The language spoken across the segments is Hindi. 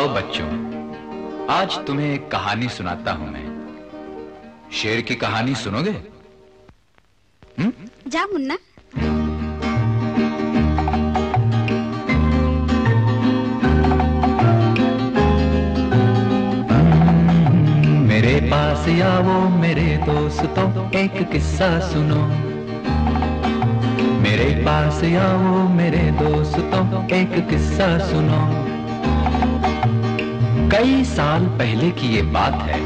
आओ बच्चों आज तुम्हें एक कहानी सुनाता हूँ मैं। शेर की कहानी सुनोगे? हुँ? जा मुन्ना। मेरे पास आओ मेरे दोस्तों एक किस्सा सुनो। मेरे पास आओ मेरे दोस्तों एक किस्सा सुनो। कई साल पहले की ये बात है।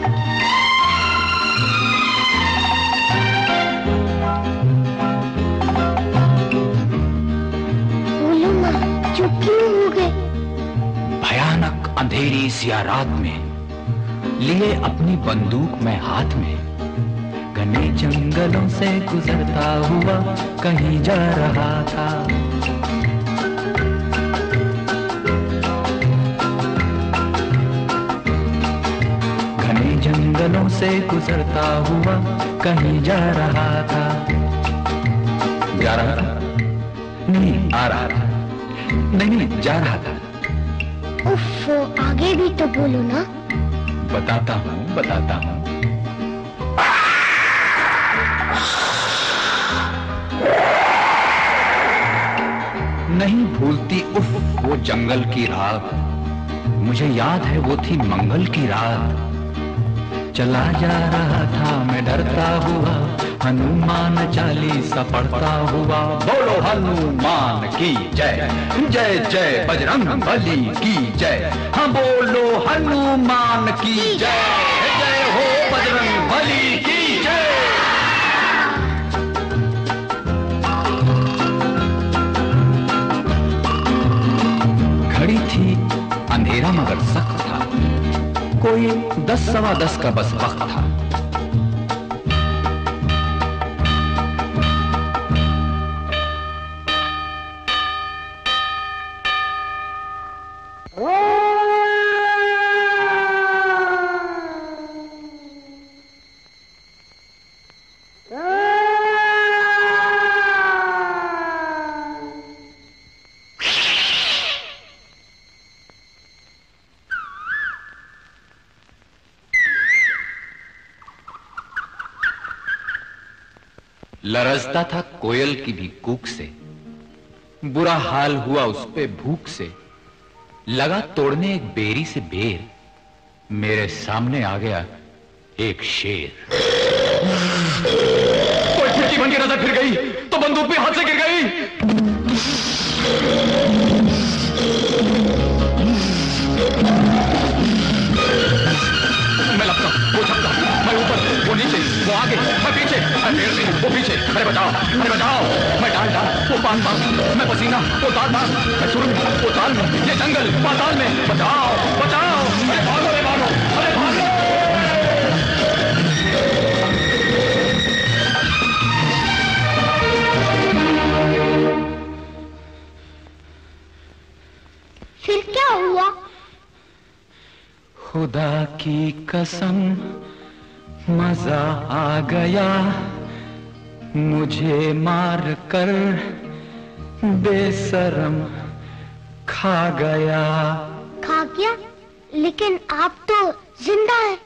बोलो माँ चुप क्यों हो गए? भयानक अंधेरी सिया रात में लिए अपनी बंदूक में हाथ में। घने जंगलों से गुजरता हुआ कहीं जा रहा था। से गुजरता हुआ कहीं जा रहा था। जा रहा था? नहीं आ रहा था। नहीं जा रहा था। उफ आगे भी तो बोलो ना। बताता हूँ बताता हूँ। नहीं भूलती उफ वो जंगल की रात। मुझे याद है वो थी मंगल की रात। चला जा रहा था, मैं डरता हुआ। हनुमान चालीसा पढ़ता हुआ। बोलो हनुमान की जय। जय जय, बजरंग बली की जय। हाँ बोलो हनुमान की जय। जय हो बजरंग बली की जय। घड़ी थी, अंधेरा मगर सख्त। दस सवा दस का बस वक्त था। लरजता था कोयल की भी कूक से। बुरा हाल हुआ उस पे भूख से। लगा तोड़ने एक बेरी से बेर। मेरे सामने आ गया एक शेर। कोई खिड़की बन के नज़र फिर गई तो बंदूक भी हाथ से गिर गई। में अरे बचाओ अरे बचाओ मैं डाल डाल वो पान पान मैं पसीना वो दाल दाल मैं सुरंग वो ताल में ये जंगल पाताल में। बचाओ बचाओ। अरे भागो रे भागो अरे भागो। फिर क्या हुआ? खुदा की कसम मज़ा आ गया। मुझे मार कर बेसरम खा गया खा गया लेकिन आप तो ज़िंदा है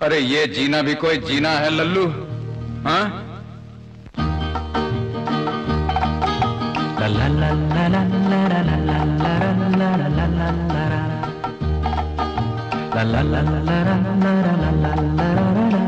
अरे ये जीना भी कोई जीना है लल्लू हाँ ला ला ला ला ला ला ला ला ला ला ला ला ला ला ला La la la la la la la la la la la